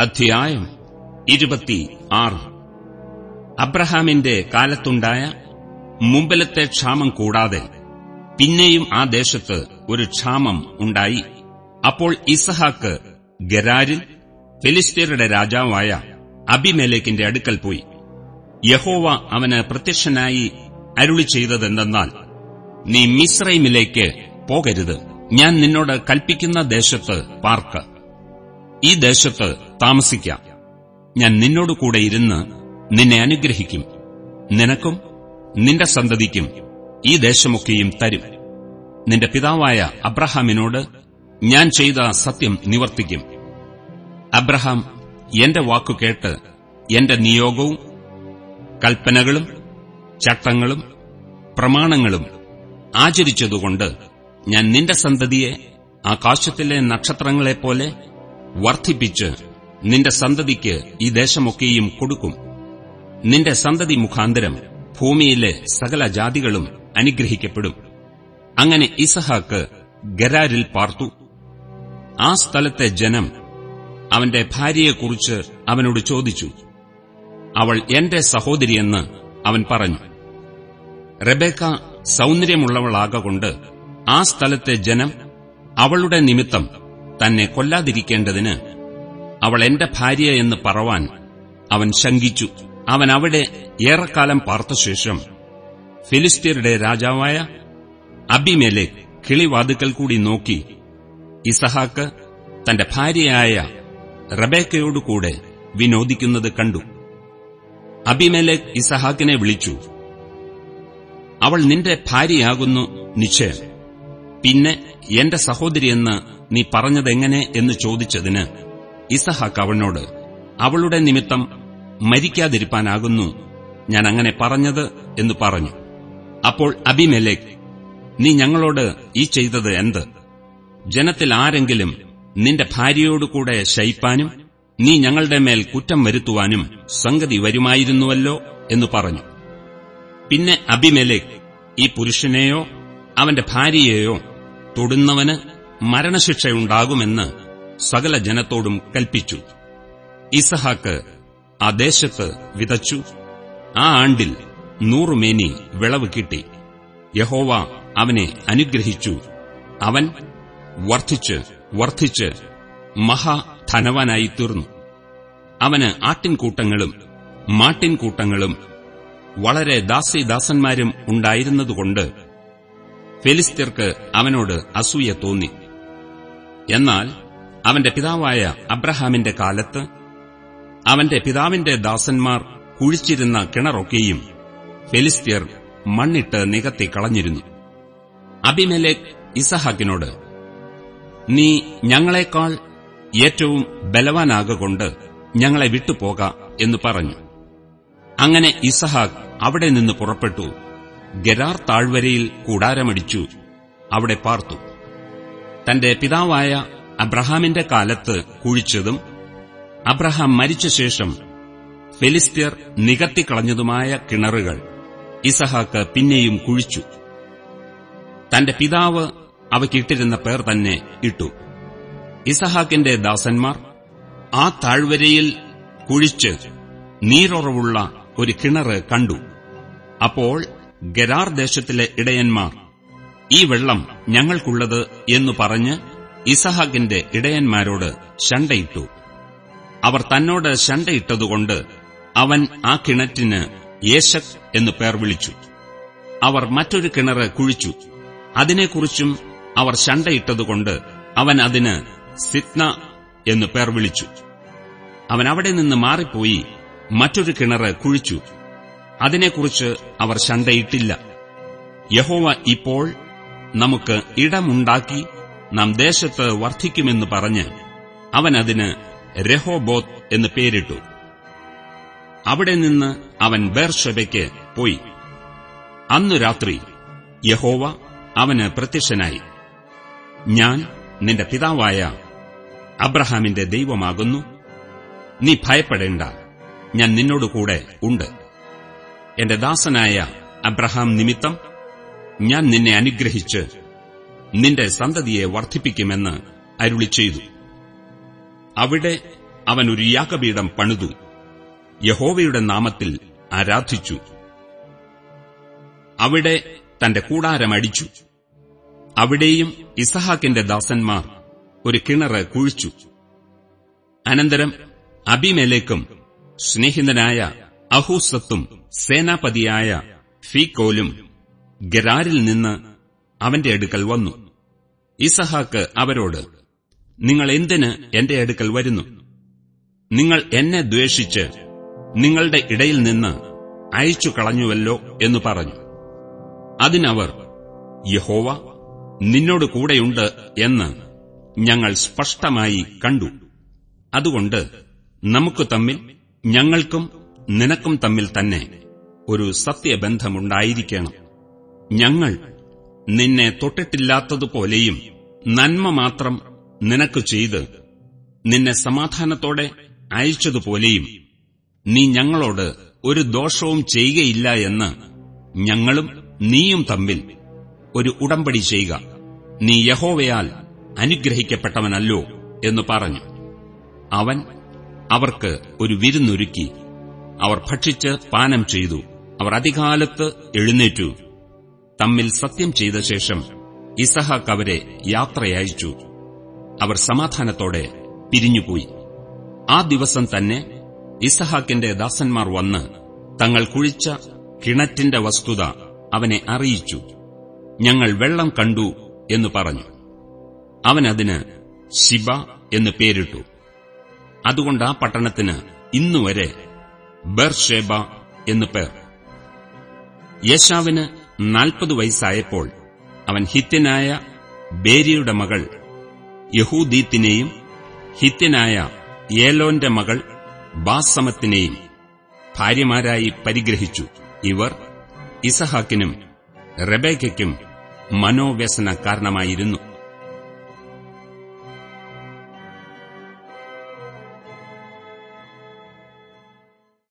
അധ്യായം ഇരുപത്തി ആറ് അബ്രഹാമിന്റെ കാലത്തുണ്ടായ മുമ്പിലത്തെ ക്ഷാമം കൂടാതെ പിന്നെയും ആ ദേശത്ത് ഒരു ക്ഷാമം ഉണ്ടായി. അപ്പോൾ ഇസഹാക്ക് ഗരാരിൽ ഫിലിസ്തീനയുടെ രാജാവായ അബിമേലേക്കിന്റെ അടുക്കൽ പോയി. യഹോവ അവന് പ്രത്യക്ഷനായി അരുളി ചെയ്തതെന്തെന്നാൽ നീ മിസ്രൈമിലേക്ക് പോകരുത്. ഞാൻ നിന്നോട് കൽപ്പിക്കുന്ന ദേശത്ത് പാർക്ക്. ഈ ദേശത്ത് താമസിക്കാം. ഞാൻ നിന്നോട് കൂടെ ഇരുന്ന് നിന്നെ അനുഗ്രഹിക്കും. നിനക്കും നിന്റെ സന്തതിക്കും ഈ ദേശമൊക്കെയും തരും. നിന്റെ പിതാവായ അബ്രഹാമിനോട് ഞാൻ ചെയ്ത സത്യം നിവർത്തിക്കും. അബ്രഹാം എന്റെ വാക്കു കേട്ട് എന്റെ നിയോഗവും കൽപ്പനകളും ചട്ടങ്ങളും പ്രമാണങ്ങളും ആചരിച്ചതുകൊണ്ട് ഞാൻ നിന്റെ സന്തതിയെ ആകാശത്തിലെ നക്ഷത്രങ്ങളെപ്പോലെ വർദ്ധിപ്പിച്ച് നിന്റെ സന്തതിക്ക് ഈ ദേശമൊക്കെയും കൊടുക്കും. നിന്റെ സന്തതി മുഖാന്തരം ഭൂമിയിലെ സകല ജാതികളും അനുഗ്രഹിക്കപ്പെടും. അങ്ങനെ ഇസഹാക്ക് ഗരാരിൽ പാർത്തു. ആ സ്ഥലത്തെ ജനം അവന്റെ ഭാര്യയെക്കുറിച്ച് അവനോട് ചോദിച്ചു. അവൾ എന്റെ സഹോദരിയെന്ന് അവൻ പറഞ്ഞു. റബേക്ക സൗന്ദര്യമുള്ളവളാകൊണ്ട് ആ സ്ഥലത്തെ ജനം അവളുടെ നിമിത്തം തന്നെ കൊല്ലാതിരിക്കേണ്ടതിന് അവൾ എന്റെ ഭാര്യ എന്ന് പറവാൻ അവൻ ശങ്കിച്ചു. അവൻ അവിടെ ഏറെക്കാലം പാർത്ത ശേഷം ഫിലിസ്തീനയുടെ രാജാവായ അബിമേലെ കിളിവാതുക്കൽ കൂടി നോക്കി ഇസഹാക്ക് തന്റെ ഭാര്യയായ റബേക്കയോടുകൂടെ വിനോദിക്കുന്നത് കണ്ടു. അബിമേലേക്ക് ഇസഹാക്കിനെ വിളിച്ചു അവൾ നിന്റെ ഭാര്യയാകുന്നു നിശ്ചയം. പിന്നെ എന്റെ സഹോദരിയെന്ന് നീ പറഞ്ഞതെങ്ങനെ? എന്ന് ചോദിച്ചതിന് ഇസഹാക്ക് അവനോട് അവളുടെ നിമിത്തം മരിക്കാതിരിപ്പാനാകുന്നു. ഞാൻ അങ്ങനെ പറഞ്ഞത് എന്ന് പറഞ്ഞു. അപ്പോൾ അബിമെലേക്ക് നീ ഞങ്ങളോട് ഈ ചെയ്തത് എന്ത്? ജനത്തിൽ ആരെങ്കിലും നിന്റെ ഭാര്യയോടുകൂടെ ശയിപ്പാനും നീ ഞങ്ങളുടെ മേൽ കുറ്റം വരുത്തുവാനും സംഗതി വരുമായിരുന്നുവല്ലോ? എന്ന് പറഞ്ഞു. പിന്നെ അബിമെലേക്ക് ഈ പുരുഷനെയോ അവന്റെ ഭാര്യയെയോ തൊടുന്നവന് മരണശിക്ഷയുണ്ടാകുമെന്ന് സകല ജനത്തോടും കൽപ്പിച്ചു. ഇസഹാക്ക് ആ ദേശത്ത് വിതച്ചു. ആ ആണ്ടിൽ നൂറുമേനി വിളവ് കിട്ടി. യഹോവ അവനെ അനുഗ്രഹിച്ചു. അവൻ വർദ്ധിച്ച് വർദ്ധിച്ച് മഹാധനവാനായി തീർന്നു അവന് ആട്ടിൻകൂട്ടങ്ങളും മാട്ടിൻകൂട്ടങ്ങളും വളരെ ദാസിദാസന്മാരും ഉണ്ടായിരുന്നതുകൊണ്ട് ഫെലിസ്ത്യർക്ക് അവനോട് അസൂയ തോന്നി. എന്നാൽ അവന്റെ പിതാവായ അബ്രഹാമിന്റെ കാലത്ത് അവന്റെ പിതാവിന്റെ ദാസന്മാർ കുഴിച്ചിരുന്ന കിണറൊക്കെയും ഫെലിസ്ത്യർ മണ്ണിട്ട് നികത്തി കളഞ്ഞിരുന്നു. അബിമലേക് ഇസഹാക്കിനോട് നീ ഞങ്ങളെക്കാൾ ഏറ്റവും ബലവാനാകൊണ്ട് ഞങ്ങളെ വിട്ടുപോക എന്ന് പറഞ്ഞു. അങ്ങനെ ഇസഹാക്ക് അവിടെ നിന്ന് പുറപ്പെട്ടു. ഗരാർ താഴ്വരയിൽ കൂടാരമടിച്ചു. അവിടെ പാർത്തു. തന്റെ പിതാവായ അബ്രഹാമിന്റെ കാലത്ത് കുഴിച്ചതും അബ്രഹാം മരിച്ച ശേഷം ഫെലിസ്ത്യർ നികത്തിക്കളഞ്ഞതുമായ കിണറുകൾ ഇസഹാക്ക് പിന്നെയും കുഴിച്ചു. തന്റെ പിതാവ് അവയ്ക്കിട്ടിരുന്ന പേർ തന്നെ ഇട്ടു. ഇസഹാക്കിന്റെ ദാസന്മാർ ആ താഴ്വരയിൽ കുഴിച്ച് നീരുറവുള്ള ഒരു കിണറ് കണ്ടു. അപ്പോൾ ഗരാർ ദേശത്തിലെ ഇടയന്മാർ ഈ വെള്ളം ഞങ്ങൾക്കുള്ളത് എന്നു പറഞ്ഞ് ഇസഹാക്കിന്റെ ഇടയന്മാരോട് ശണ്ടയിട്ടു. അവർ തന്നോട് ശണ്ടയിട്ടതുകൊണ്ട് അവൻ ആ കിണറ്റിന് യേശക് എന്നു പേർ വിളിച്ചു. അവർ മറ്റൊരു കിണറ് കുഴിച്ചു. അതിനെക്കുറിച്ചും അവർ ശണ്ടയിട്ടതുകൊണ്ട് അവൻ അതിന് സിത്ന എന്നു പേർ വിളിച്ചു. അവൻ അവിടെ നിന്ന് മാറിപ്പോയി മറ്റൊരു കിണറ് കുഴിച്ചു. അതിനെക്കുറിച്ച് അവർ ശണ്ടയിട്ടില്ല. യഹോവ ഇപ്പോൾ നമുക്ക് ഇടമുണ്ടാക്കി നാം ദേശത്ത് വർദ്ധിക്കുമെന്ന് പറഞ്ഞ് അവൻ അതിന് രഹോബോത്ത് എന്ന് പേരിട്ടു. അവിടെ നിന്ന് അവൻ ബേർഷബയ്ക്ക് പോയി. അന്നു രാത്രി യഹോവ അവന് പ്രത്യക്ഷനായി. ഞാൻ നിന്റെ പിതാവായ അബ്രഹാമിന്റെ ദൈവമാകുന്നു. നീ ഭയപ്പെടേണ്ട. ഞാൻ നിന്നോടുകൂടെ ഉണ്ട്. എന്റെ ദാസനായ അബ്രഹാം നിമിത്തം ഞാൻ നിന്നെ അനുഗ്രഹിച്ച് നിന്റെ സന്തതിയെ വർദ്ധിപ്പിക്കുമെന്ന് അരുളി ചെയ്തു. അവിടെ അവൻ ഒരു യാഗപീഠം പണിതു. യഹോവയുടെ നാമത്തിൽ ആരാധിച്ചു. അവിടെ തന്റെ കൂടാരമടിച്ചു അവിടെയും ഇസഹാക്കിന്റെ ദാസന്മാർ ഒരു കിണറ് കുഴിച്ചു. അനന്തരം അബിമേലേക്കും സ്നേഹിതനായ അഹൂസത്തും സേനാപതിയായ ഫീകോലും ഗരാരിൽ നിന്ന് അവന്റെ അടുക്കൽ വന്നു. ഇസഹാക്ക് അവരോട് നിങ്ങൾ എന്തിന് എന്റെ അടുക്കൽ വരുന്നു? നിങ്ങൾ എന്നെ ദ്വേഷിച്ച് നിങ്ങളുടെ ഇടയിൽ നിന്ന് അയച്ചു കളഞ്ഞുവല്ലോ എന്ന് പറഞ്ഞു. അതിനവർ യഹോവ നിന്നോട് കൂടെയുണ്ട് എന്ന് ഞങ്ങൾ സ്പഷ്ടമായി കണ്ടു. അതുകൊണ്ട് നമുക്ക് തമ്മിൽ ഞങ്ങൾക്കും നിനക്കും തമ്മിൽ തന്നെ ഒരു സത്യബന്ധമുണ്ടായിരിക്കണം. ഞങ്ങൾ നിന്നെ തൊട്ടിട്ടില്ലാത്തതുപോലെയും നന്മ മാത്രം നിനക്ക് ചെയ്ത് നിന്നെ സമാധാനത്തോടെ അയച്ചതുപോലെയും നീ ഞങ്ങളോട് ഒരു ദോഷവും ചെയ്യുകയില്ല എന്ന് ഞങ്ങളും നീയും തമ്മിൽ ഒരു ഉടമ്പടി ചെയ്യുക. നീ യഹോവയാൽ അനുഗ്രഹിക്കപ്പെട്ടവനല്ലോ എന്ന് പറഞ്ഞു. അവൻ അവർക്ക് ഒരു വിരുന്നൊരുക്കി. അവർ ഭക്ഷിച്ച് പാനം ചെയ്തു. അവർ അധികാലത്ത് എഴുന്നേറ്റു. തമ്മിൽ സത്യം ചെയ്ത ശേഷം ഇസഹാക്ക് അവരെ യാത്രയയച്ചു. അവർ സമാധാനത്തോടെ പിരിഞ്ഞുപോയി. ആ ദിവസം തന്നെ ഇസഹാക്കിന്റെ ദാസന്മാർ വന്ന് തങ്ങൾ കുഴിച്ച കിണറ്റിന്റെ വസ്തുത അവനെ അറിയിച്ചു. ഞങ്ങൾ വെള്ളം കണ്ടു എന്ന് പറഞ്ഞു. അവനതിന് ശിബ എന്ന് പേരിട്ടു. അതുകൊണ്ട് ആ പട്ടണത്തിന് ഇന്നുവരെ ബർഷേബ എന്ന് പേർ. യേശാവിന് നാൽപ്പത് വയസ്സായപ്പോൾ അവൻ ഹിത്യനായ ബേരിയുടെ മകൾ യഹൂദീത്തിനെയും ഹിത്യനായ ഏലോന്റെ മകൾ ബാസമത്തിനെയും ഭാര്യമാരായി പരിഗ്രഹിച്ചു. ഇവർ ഇസഹാക്കിനും റബേക്കയ്ക്കും മനോവ്യസന കാരണമായിരുന്നു.